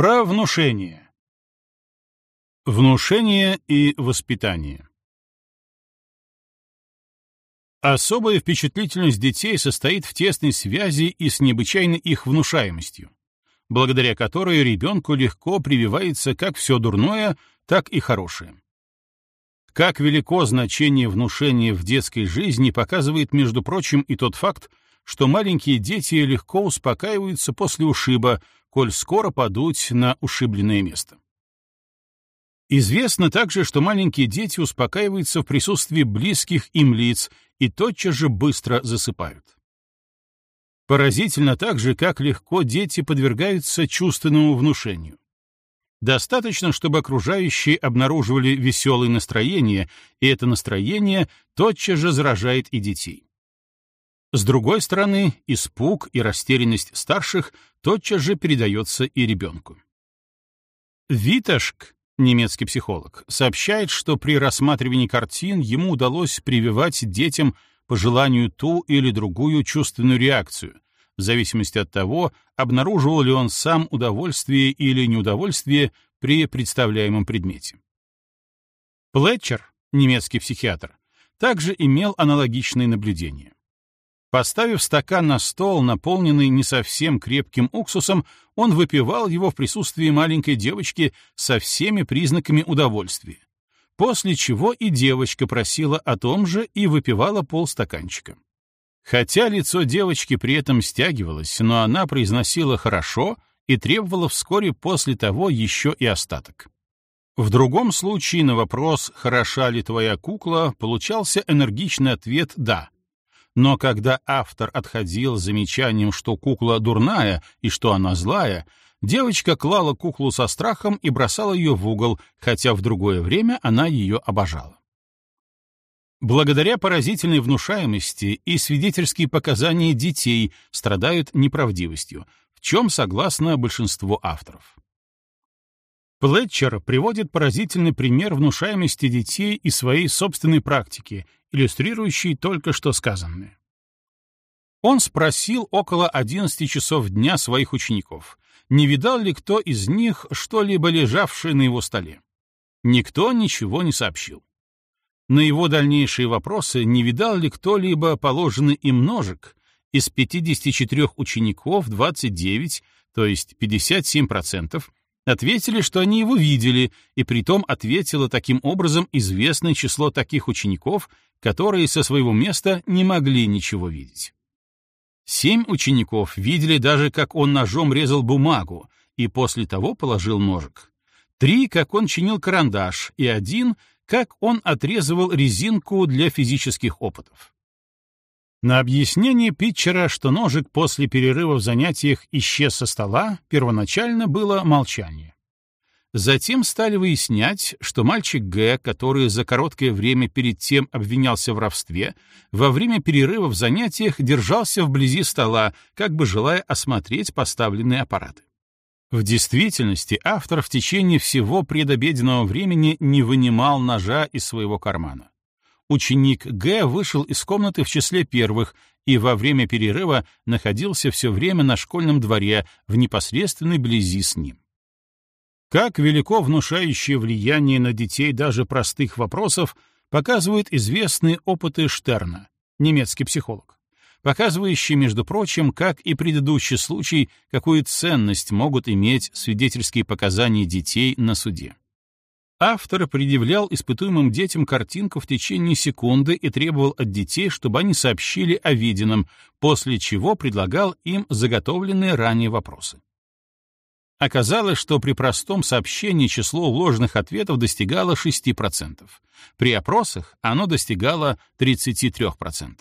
Про внушение. Внушение и воспитание. Особая впечатлительность детей состоит в тесной связи и с необычайной их внушаемостью, благодаря которой ребенку легко прививается как все дурное, так и хорошее. Как велико значение внушения в детской жизни показывает, между прочим, и тот факт, что маленькие дети легко успокаиваются после ушиба, коль скоро падут на ушибленное место. Известно также, что маленькие дети успокаиваются в присутствии близких им лиц и тотчас же быстро засыпают. Поразительно также, как легко дети подвергаются чувственному внушению. Достаточно, чтобы окружающие обнаруживали веселое настроение, и это настроение тотчас же заражает и детей. С другой стороны, испуг и растерянность старших тотчас же передается и ребенку. Виташк, немецкий психолог, сообщает, что при рассматривании картин ему удалось прививать детям по желанию ту или другую чувственную реакцию, в зависимости от того, обнаруживал ли он сам удовольствие или неудовольствие при представляемом предмете. Плетчер, немецкий психиатр, также имел аналогичные наблюдения. Поставив стакан на стол, наполненный не совсем крепким уксусом, он выпивал его в присутствии маленькой девочки со всеми признаками удовольствия. После чего и девочка просила о том же и выпивала полстаканчика. Хотя лицо девочки при этом стягивалось, но она произносила «хорошо» и требовала вскоре после того еще и остаток. В другом случае на вопрос «хороша ли твоя кукла» получался энергичный ответ «да», но когда автор отходил с замечанием, что кукла дурная и что она злая, девочка клала куклу со страхом и бросала ее в угол, хотя в другое время она ее обожала. Благодаря поразительной внушаемости и свидетельские показания детей страдают неправдивостью, в чем согласно большинству авторов. Плетчер приводит поразительный пример внушаемости детей из своей собственной практики, иллюстрирующий только что сказанное. Он спросил около 11 часов дня своих учеников, не видал ли кто из них что-либо лежавшее на его столе. Никто ничего не сообщил. На его дальнейшие вопросы, не видал ли кто-либо положенный им ножик, из 54 учеников 29, то есть 57%, ответили, что они его видели, и притом ответило таким образом известное число таких учеников, которые со своего места не могли ничего видеть. Семь учеников видели даже, как он ножом резал бумагу, и после того положил ножик. Три, как он чинил карандаш, и один, как он отрезывал резинку для физических опытов. На объяснение Питчера, что ножик после перерыва в занятиях исчез со стола, первоначально было молчание. Затем стали выяснять, что мальчик Г, который за короткое время перед тем обвинялся в воровстве, во время перерыва в занятиях держался вблизи стола, как бы желая осмотреть поставленные аппараты. В действительности автор в течение всего предобеденного времени не вынимал ножа из своего кармана. Ученик Г вышел из комнаты в числе первых и во время перерыва находился все время на школьном дворе в непосредственной близи с ним. Как велико внушающее влияние на детей даже простых вопросов показывают известные опыты Штерна, немецкий психолог, показывающие, между прочим, как и предыдущий случай, какую ценность могут иметь свидетельские показания детей на суде. Автор предъявлял испытуемым детям картинку в течение секунды и требовал от детей, чтобы они сообщили о виденном, после чего предлагал им заготовленные ранее вопросы. Оказалось, что при простом сообщении число вложенных ответов достигало 6%. При опросах оно достигало 33%.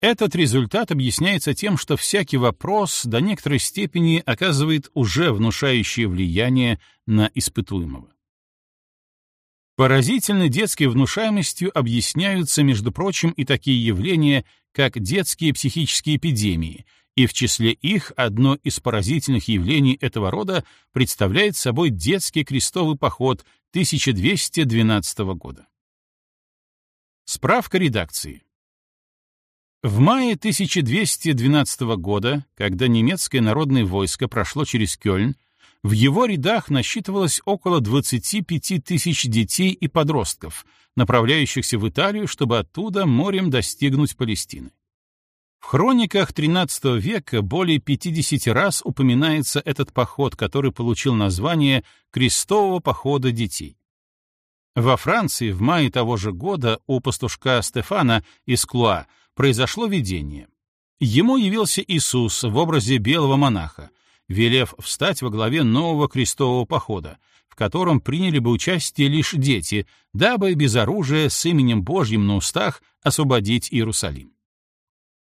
Этот результат объясняется тем, что всякий вопрос до некоторой степени оказывает уже внушающее влияние на испытуемого. Поразительной детской внушаемостью объясняются, между прочим, и такие явления, как детские психические эпидемии, и в числе их одно из поразительных явлений этого рода представляет собой детский крестовый поход 1212 года. Справка редакции. В мае 1212 года, когда немецкое народное войско прошло через Кёльн, В его рядах насчитывалось около 25 тысяч детей и подростков, направляющихся в Италию, чтобы оттуда морем достигнуть Палестины. В хрониках XIII века более 50 раз упоминается этот поход, который получил название «Крестового похода детей». Во Франции в мае того же года у пастушка Стефана из Клуа произошло видение. Ему явился Иисус в образе белого монаха, велев встать во главе нового крестового похода, в котором приняли бы участие лишь дети, дабы без оружия с именем Божьим на устах освободить Иерусалим.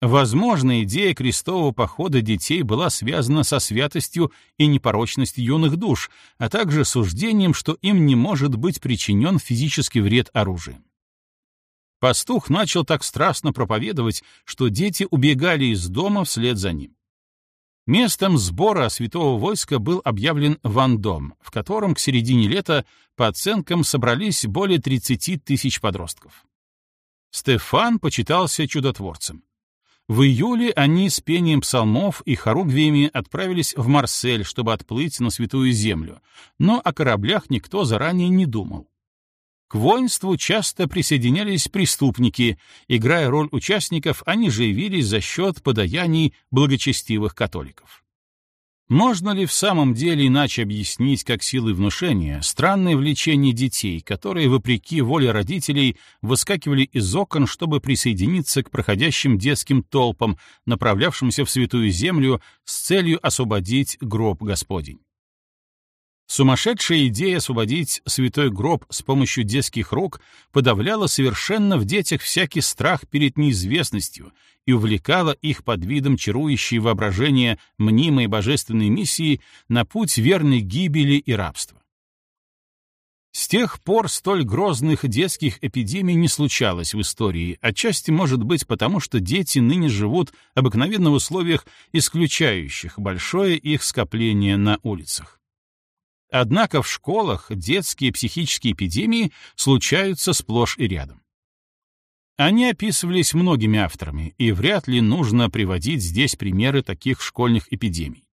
Возможно, идея крестового похода детей была связана со святостью и непорочностью юных душ, а также суждением, что им не может быть причинен физический вред оружием. Пастух начал так страстно проповедовать, что дети убегали из дома вслед за ним. Местом сбора святого войска был объявлен Вандом, в котором к середине лета, по оценкам, собрались более 30 тысяч подростков. Стефан почитался чудотворцем. В июле они с пением псалмов и хоругвиями отправились в Марсель, чтобы отплыть на Святую Землю, но о кораблях никто заранее не думал. К воинству часто присоединялись преступники, играя роль участников, они же за счет подаяний благочестивых католиков. Можно ли в самом деле иначе объяснить, как силы внушения, странное влечение детей, которые, вопреки воле родителей, выскакивали из окон, чтобы присоединиться к проходящим детским толпам, направлявшимся в Святую Землю с целью освободить гроб Господень? Сумасшедшая идея освободить святой гроб с помощью детских рук подавляла совершенно в детях всякий страх перед неизвестностью и увлекала их под видом чарующей воображения мнимой божественной миссии на путь верной гибели и рабства. С тех пор столь грозных детских эпидемий не случалось в истории, отчасти, может быть, потому что дети ныне живут обыкновенно в условиях, исключающих большое их скопление на улицах. Однако в школах детские психические эпидемии случаются сплошь и рядом. Они описывались многими авторами, и вряд ли нужно приводить здесь примеры таких школьных эпидемий.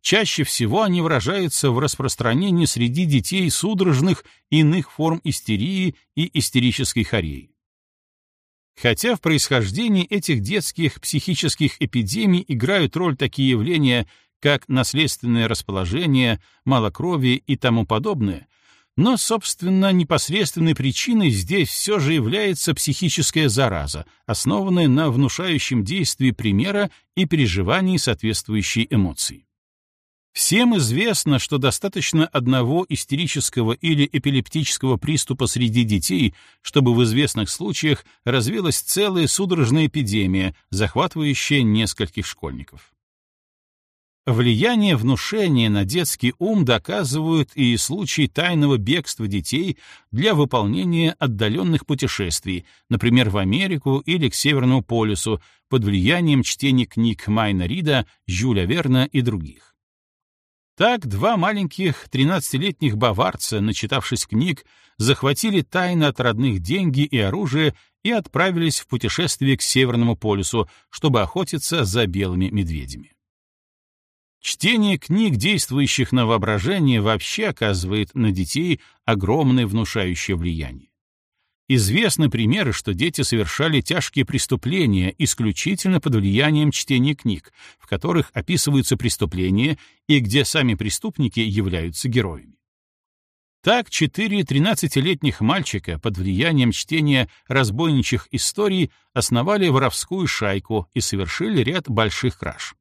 Чаще всего они выражаются в распространении среди детей судорожных иных форм истерии и истерической хореи. Хотя в происхождении этих детских психических эпидемий играют роль такие явления, как наследственное расположение, малокровие и тому подобное, но, собственно, непосредственной причиной здесь все же является психическая зараза, основанная на внушающем действии примера и переживании соответствующей эмоции. Всем известно, что достаточно одного истерического или эпилептического приступа среди детей, чтобы в известных случаях развилась целая судорожная эпидемия, захватывающая нескольких школьников. Влияние внушения на детский ум доказывают и случаи тайного бегства детей для выполнения отдаленных путешествий, например, в Америку или к Северному полюсу, под влиянием чтения книг Майна Рида, Жюля Верна и других. Так два маленьких 13-летних баварца, начитавшись книг, захватили тайно от родных деньги и оружие и отправились в путешествие к Северному полюсу, чтобы охотиться за белыми медведями. Чтение книг, действующих на воображение, вообще оказывает на детей огромное внушающее влияние. Известны примеры, что дети совершали тяжкие преступления исключительно под влиянием чтения книг, в которых описываются преступления и где сами преступники являются героями. Так, четыре 13-летних мальчика под влиянием чтения разбойничьих историй основали воровскую шайку и совершили ряд больших краж.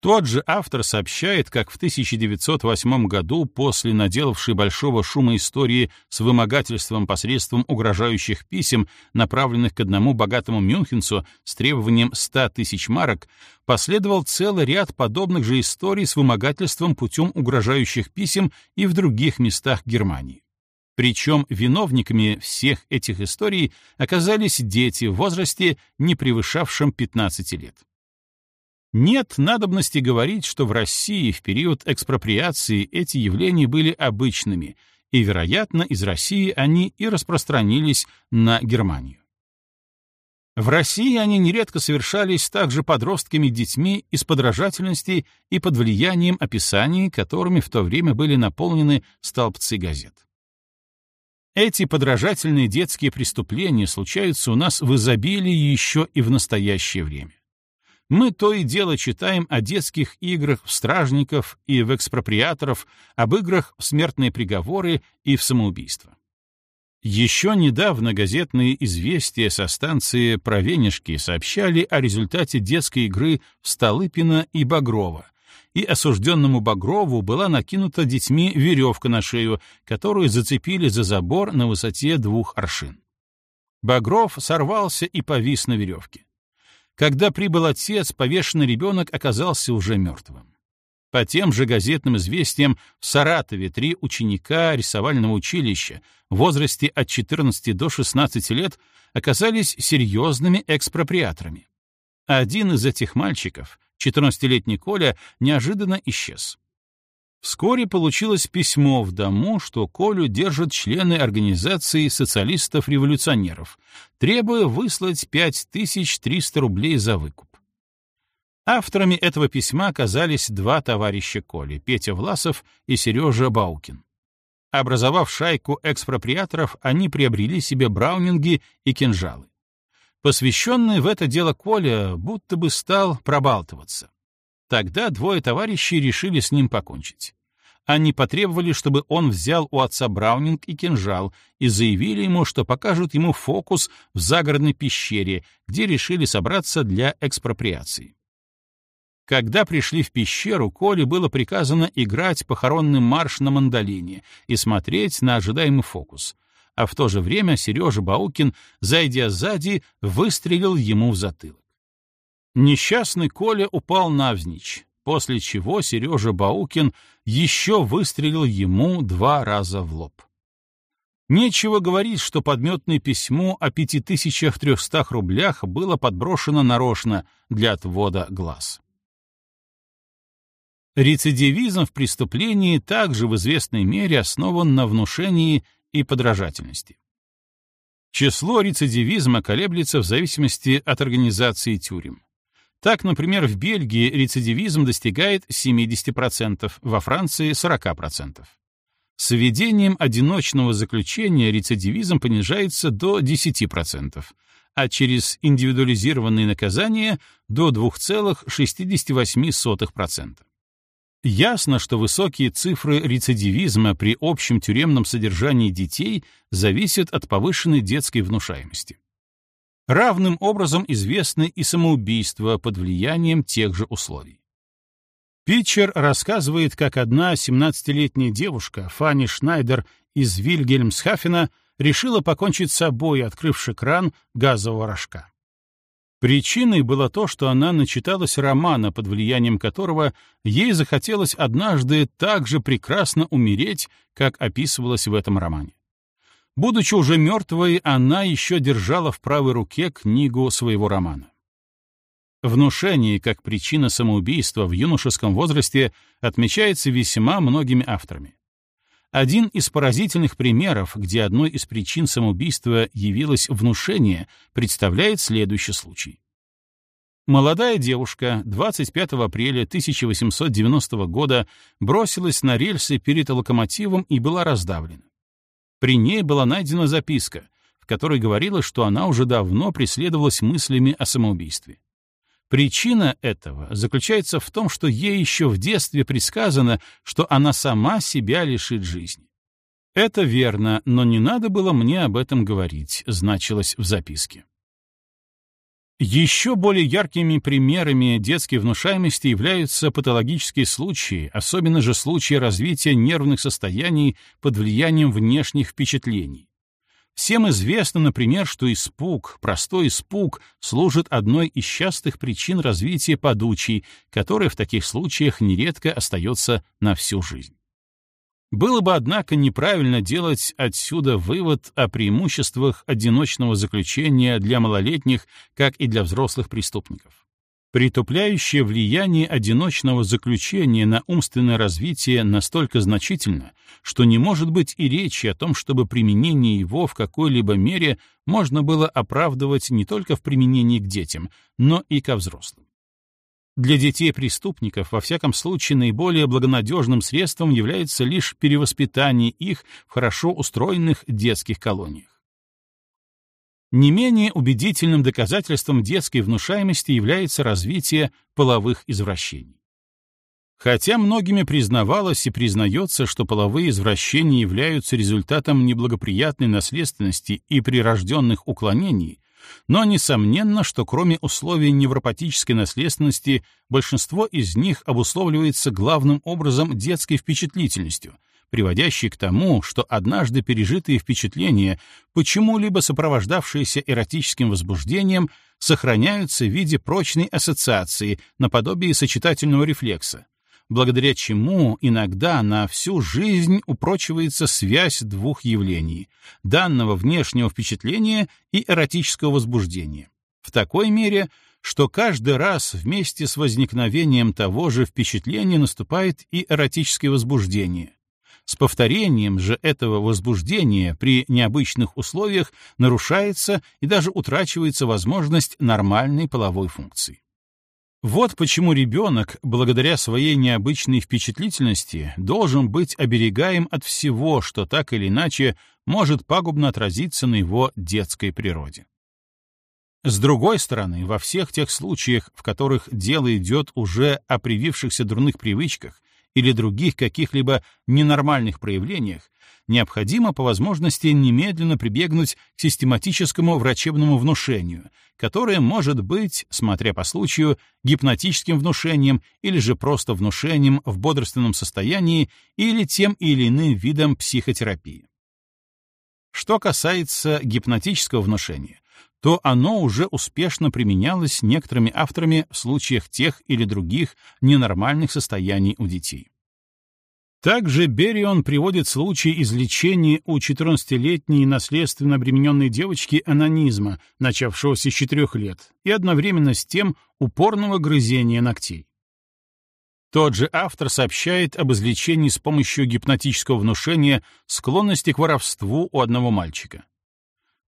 Тот же автор сообщает, как в 1908 году, после наделавшей большого шума истории с вымогательством посредством угрожающих писем, направленных к одному богатому мюнхенцу с требованием 100 тысяч марок, последовал целый ряд подобных же историй с вымогательством путем угрожающих писем и в других местах Германии. Причем виновниками всех этих историй оказались дети в возрасте, не превышавшем 15 лет. Нет надобности говорить, что в России в период экспроприации эти явления были обычными, и, вероятно, из России они и распространились на Германию. В России они нередко совершались также подростками детьми из подражательности и под влиянием описаний, которыми в то время были наполнены столбцы газет. Эти подражательные детские преступления случаются у нас в изобилии еще и в настоящее время. Мы то и дело читаем о детских играх в стражников и в экспроприаторов, об играх в смертные приговоры и в самоубийство. Еще недавно газетные известия со станции Провенишки сообщали о результате детской игры Столыпина и Багрова, и осужденному Багрову была накинута детьми веревка на шею, которую зацепили за забор на высоте двух аршин. Багров сорвался и повис на веревке. Когда прибыл отец, повешенный ребенок оказался уже мертвым. По тем же газетным известиям, в Саратове три ученика рисовального училища в возрасте от 14 до 16 лет оказались серьезными экспроприаторами. Один из этих мальчиков, 14-летний Коля, неожиданно исчез. Вскоре получилось письмо в дому, что Колю держат члены организации социалистов-революционеров, требуя выслать 5300 рублей за выкуп. Авторами этого письма оказались два товарища Коли — Петя Власов и Сережа Баукин. Образовав шайку экспроприаторов, они приобрели себе браунинги и кинжалы. Посвященный в это дело Коля будто бы стал пробалтываться. Тогда двое товарищей решили с ним покончить. Они потребовали, чтобы он взял у отца Браунинг и кинжал, и заявили ему, что покажут ему фокус в загородной пещере, где решили собраться для экспроприации. Когда пришли в пещеру, Коле было приказано играть похоронный марш на мандолине и смотреть на ожидаемый фокус. А в то же время Сережа Баукин, зайдя сзади, выстрелил ему в затылок. Несчастный Коля упал навзничь, после чего Сережа Баукин еще выстрелил ему два раза в лоб. Нечего говорить, что подметное письмо о 5300 рублях было подброшено нарочно для отвода глаз. Рецидивизм в преступлении также в известной мере основан на внушении и подражательности. Число рецидивизма колеблется в зависимости от организации тюрем. Так, например, в Бельгии рецидивизм достигает 70%, во Франции — 40%. С введением одиночного заключения рецидивизм понижается до 10%, а через индивидуализированные наказания — до 2,68%. Ясно, что высокие цифры рецидивизма при общем тюремном содержании детей зависят от повышенной детской внушаемости. Равным образом известны и самоубийства под влиянием тех же условий. Питчер рассказывает, как одна 17-летняя девушка, Фанни Шнайдер из Вильгельмсхафена, решила покончить с собой, открывши кран газового рожка. Причиной было то, что она начиталась романа, под влиянием которого ей захотелось однажды так же прекрасно умереть, как описывалось в этом романе. Будучи уже мертвой, она еще держала в правой руке книгу своего романа. Внушение как причина самоубийства в юношеском возрасте отмечается весьма многими авторами. Один из поразительных примеров, где одной из причин самоубийства явилось внушение, представляет следующий случай. Молодая девушка 25 апреля 1890 года бросилась на рельсы перед локомотивом и была раздавлена. При ней была найдена записка, в которой говорилось, что она уже давно преследовалась мыслями о самоубийстве. Причина этого заключается в том, что ей еще в детстве предсказано, что она сама себя лишит жизни. Это верно, но не надо было мне об этом говорить, значилось в записке. Еще более яркими примерами детской внушаемости являются патологические случаи, особенно же случаи развития нервных состояний под влиянием внешних впечатлений, Всем известно, например, что испуг, простой испуг, служит одной из частых причин развития подучий, которая в таких случаях нередко остается на всю жизнь. Было бы, однако, неправильно делать отсюда вывод о преимуществах одиночного заключения для малолетних, как и для взрослых преступников. Притупляющее влияние одиночного заключения на умственное развитие настолько значительно, что не может быть и речи о том, чтобы применение его в какой-либо мере можно было оправдывать не только в применении к детям, но и ко взрослым. Для детей-преступников, во всяком случае, наиболее благонадежным средством является лишь перевоспитание их в хорошо устроенных детских колониях. Не менее убедительным доказательством детской внушаемости является развитие половых извращений. Хотя многими признавалось и признается, что половые извращения являются результатом неблагоприятной наследственности и прирожденных уклонений, но несомненно, что кроме условий невропатической наследственности, большинство из них обусловливается главным образом детской впечатлительностью — приводящий к тому, что однажды пережитые впечатления, почему-либо сопровождавшиеся эротическим возбуждением, сохраняются в виде прочной ассоциации, наподобие сочетательного рефлекса, благодаря чему иногда на всю жизнь упрочивается связь двух явлений — данного внешнего впечатления и эротического возбуждения. В такой мере, что каждый раз вместе с возникновением того же впечатления наступает и эротическое возбуждение, с повторением же этого возбуждения при необычных условиях нарушается и даже утрачивается возможность нормальной половой функции. Вот почему ребенок, благодаря своей необычной впечатлительности, должен быть оберегаем от всего, что так или иначе может пагубно отразиться на его детской природе. С другой стороны, во всех тех случаях, в которых дело идет уже о привившихся дурных привычках или других каких-либо ненормальных проявлениях, необходимо по возможности немедленно прибегнуть к систематическому врачебному внушению, которое может быть, смотря по случаю, гипнотическим внушением или же просто внушением в бодрственном состоянии или тем или иным видом психотерапии. Что касается гипнотического внушения, то оно уже успешно применялось некоторыми авторами в случаях тех или других ненормальных состояний у детей. Также Берион приводит случай излечения у 14-летней наследственно обремененной девочки анонизма, начавшегося с 4 лет, и одновременно с тем упорного грызения ногтей. Тот же автор сообщает об излечении с помощью гипнотического внушения склонности к воровству у одного мальчика.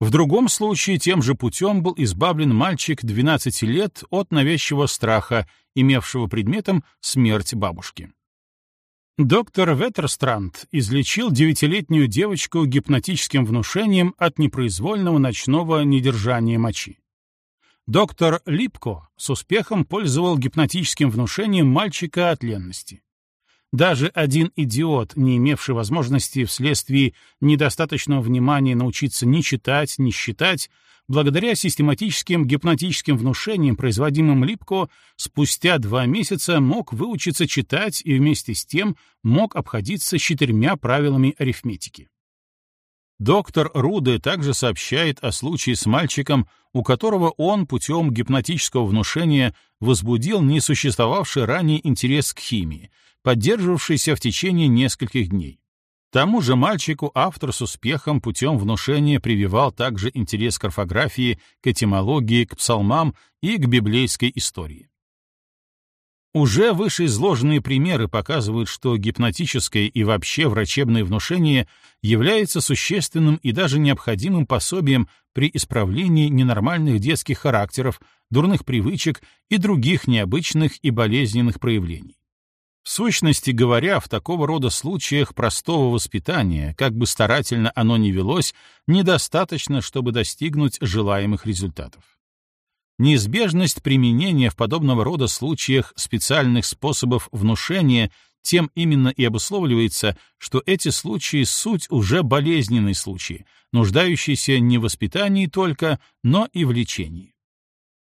В другом случае тем же путем был избавлен мальчик 12 лет от навязчивого страха, имевшего предметом смерть бабушки. Доктор Веттерстранд излечил девятилетнюю девочку гипнотическим внушением от непроизвольного ночного недержания мочи. Доктор Липко с успехом пользовал гипнотическим внушением мальчика от ленности. Даже один идиот, не имевший возможности вследствие недостаточного внимания научиться ни читать, ни считать, благодаря систематическим гипнотическим внушениям, производимым Липко, спустя два месяца мог выучиться читать и вместе с тем мог обходиться четырьмя правилами арифметики. Доктор Руде также сообщает о случае с мальчиком, у которого он путем гипнотического внушения возбудил несуществовавший ранее интерес к химии, поддерживавшийся в течение нескольких дней. Тому же мальчику автор с успехом путем внушения прививал также интерес к орфографии, к этимологии, к псалмам и к библейской истории. Уже вышеизложенные примеры показывают, что гипнотическое и вообще врачебное внушение является существенным и даже необходимым пособием при исправлении ненормальных детских характеров, дурных привычек и других необычных и болезненных проявлений. В сущности говоря, в такого рода случаях простого воспитания, как бы старательно оно ни велось, недостаточно, чтобы достигнуть желаемых результатов. Неизбежность применения в подобного рода случаях специальных способов внушения тем именно и обусловливается, что эти случаи — суть уже болезненные случаи, нуждающиеся не в воспитании только, но и в лечении.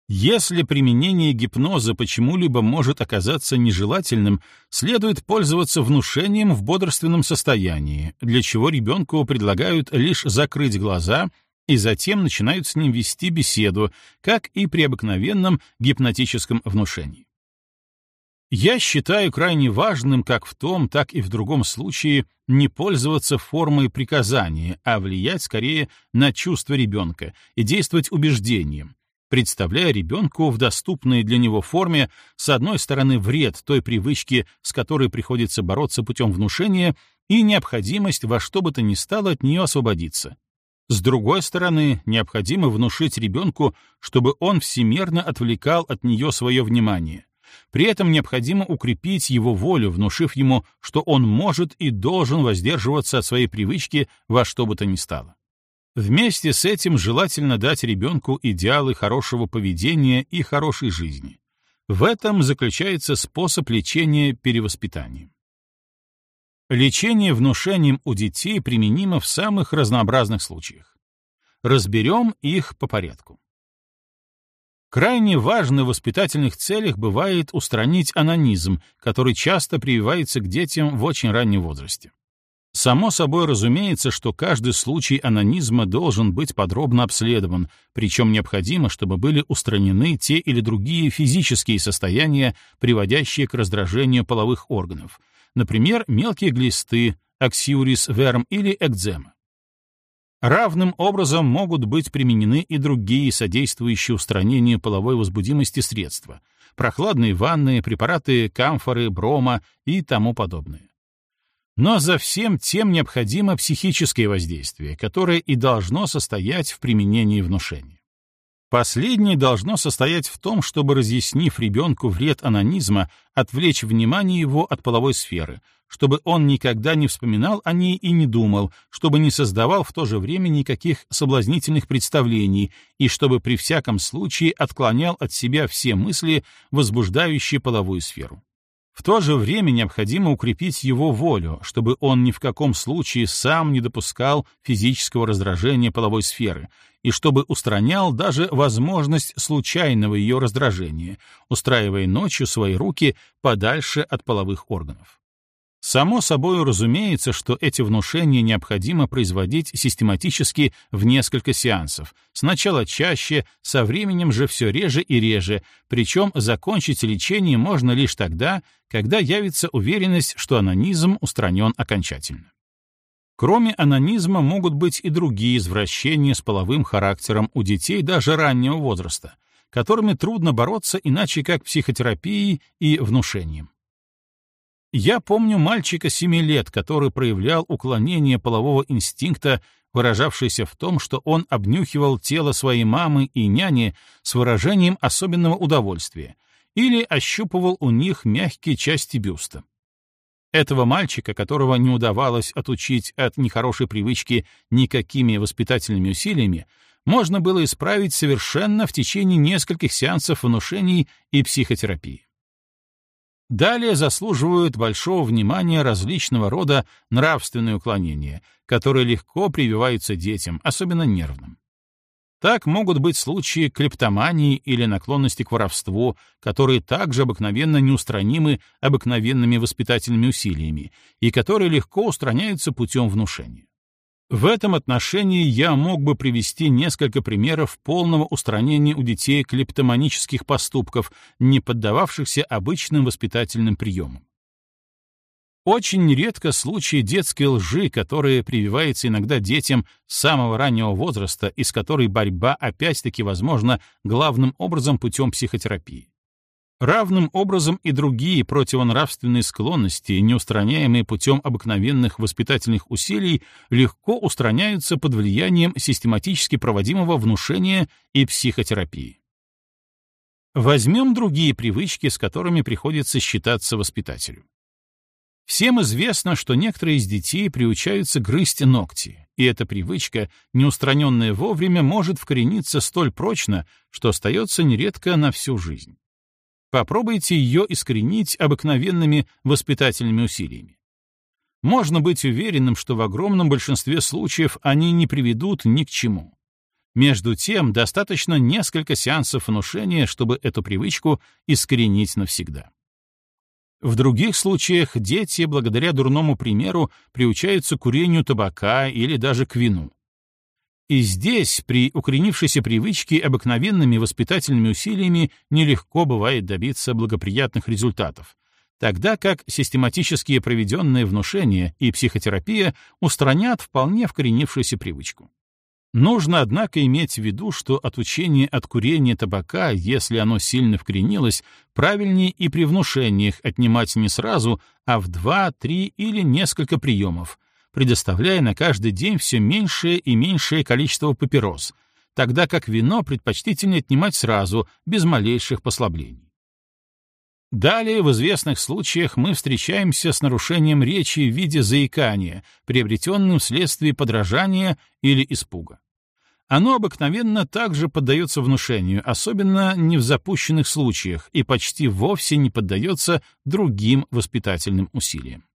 Если применение гипноза почему-либо может оказаться нежелательным, следует пользоваться внушением в бодрственном состоянии, для чего ребенку предлагают лишь закрыть глаза — и затем начинают с ним вести беседу, как и при обыкновенном гипнотическом внушении. Я считаю крайне важным как в том, так и в другом случае не пользоваться формой приказания, а влиять скорее на чувства ребенка и действовать убеждением, представляя ребенку в доступной для него форме с одной стороны вред той привычки, с которой приходится бороться путем внушения, и необходимость во что бы то ни стало от нее освободиться. С другой стороны, необходимо внушить ребенку, чтобы он всемерно отвлекал от нее свое внимание. При этом необходимо укрепить его волю, внушив ему, что он может и должен воздерживаться от своей привычки во что бы то ни стало. Вместе с этим желательно дать ребенку идеалы хорошего поведения и хорошей жизни. В этом заключается способ лечения перевоспитанием. Лечение внушением у детей применимо в самых разнообразных случаях. Разберем их по порядку. Крайне важно в воспитательных целях бывает устранить анонизм, который часто прививается к детям в очень раннем возрасте. Само собой разумеется, что каждый случай анонизма должен быть подробно обследован, причем необходимо, чтобы были устранены те или другие физические состояния, приводящие к раздражению половых органов, например, мелкие глисты, аксиурис верм или экзема. Равным образом могут быть применены и другие содействующие устранению половой возбудимости средства — прохладные ванны, препараты камфоры, брома и тому подобное. Но за всем тем необходимо психическое воздействие, которое и должно состоять в применении внушения. Последнее должно состоять в том, чтобы, разъяснив ребенку вред анонизма, отвлечь внимание его от половой сферы, чтобы он никогда не вспоминал о ней и не думал, чтобы не создавал в то же время никаких соблазнительных представлений и чтобы при всяком случае отклонял от себя все мысли, возбуждающие половую сферу. В то же время необходимо укрепить его волю, чтобы он ни в каком случае сам не допускал физического раздражения половой сферы и чтобы устранял даже возможность случайного ее раздражения, устраивая ночью свои руки подальше от половых органов. Само собой разумеется, что эти внушения необходимо производить систематически в несколько сеансов, сначала чаще, со временем же все реже и реже, причем закончить лечение можно лишь тогда, когда явится уверенность, что анонизм устранен окончательно. Кроме анонизма могут быть и другие извращения с половым характером у детей даже раннего возраста, которыми трудно бороться иначе как психотерапией и внушением. Я помню мальчика семи лет, который проявлял уклонение полового инстинкта, выражавшееся в том, что он обнюхивал тело своей мамы и няни с выражением особенного удовольствия или ощупывал у них мягкие части бюста. Этого мальчика, которого не удавалось отучить от нехорошей привычки никакими воспитательными усилиями, можно было исправить совершенно в течение нескольких сеансов внушений и психотерапии. Далее заслуживают большого внимания различного рода нравственные уклонения, которые легко прививаются детям, особенно нервным. Так могут быть случаи клептомании или наклонности к воровству, которые также обыкновенно неустранимы обыкновенными воспитательными усилиями и которые легко устраняются путем внушения. В этом отношении я мог бы привести несколько примеров полного устранения у детей клептоманических поступков, не поддававшихся обычным воспитательным приемам. Очень редко случаи детской лжи, которая прививается иногда детям с самого раннего возраста и с которой борьба опять-таки возможна главным образом путем психотерапии. Равным образом и другие противонравственные склонности, неустраняемые путем обыкновенных воспитательных усилий, легко устраняются под влиянием систематически проводимого внушения и психотерапии. Возьмем другие привычки, с которыми приходится считаться воспитателю. Всем известно, что некоторые из детей приучаются грызть ногти, и эта привычка, неустраненная вовремя, может вкорениться столь прочно, что остается нередко на всю жизнь. Попробуйте ее искоренить обыкновенными воспитательными усилиями. Можно быть уверенным, что в огромном большинстве случаев они не приведут ни к чему. Между тем, достаточно несколько сеансов внушения, чтобы эту привычку искоренить навсегда. В других случаях дети, благодаря дурному примеру, приучаются к курению табака или даже к вину. И здесь, при укоренившейся привычке, обыкновенными воспитательными усилиями нелегко бывает добиться благоприятных результатов, тогда как систематические проведенные внушения и психотерапия устранят вполне вкоренившуюся привычку. Нужно, однако, иметь в виду, что отучение от курения табака, если оно сильно вкоренилось, правильнее и при внушениях отнимать не сразу, а в два, три или несколько приемов, предоставляя на каждый день все меньшее и меньшее количество папирос, тогда как вино предпочтительнее отнимать сразу, без малейших послаблений. Далее в известных случаях мы встречаемся с нарушением речи в виде заикания, приобретенным вследствие подражания или испуга. Оно обыкновенно также поддается внушению, особенно не в запущенных случаях, и почти вовсе не поддается другим воспитательным усилиям.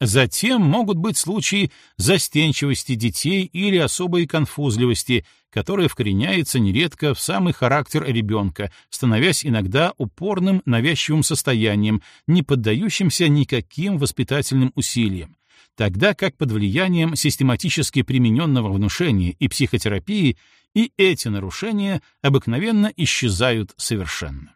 Затем могут быть случаи застенчивости детей или особой конфузливости, которая вкореняется нередко в самый характер ребенка, становясь иногда упорным навязчивым состоянием, не поддающимся никаким воспитательным усилиям, тогда как под влиянием систематически примененного внушения и психотерапии и эти нарушения обыкновенно исчезают совершенно.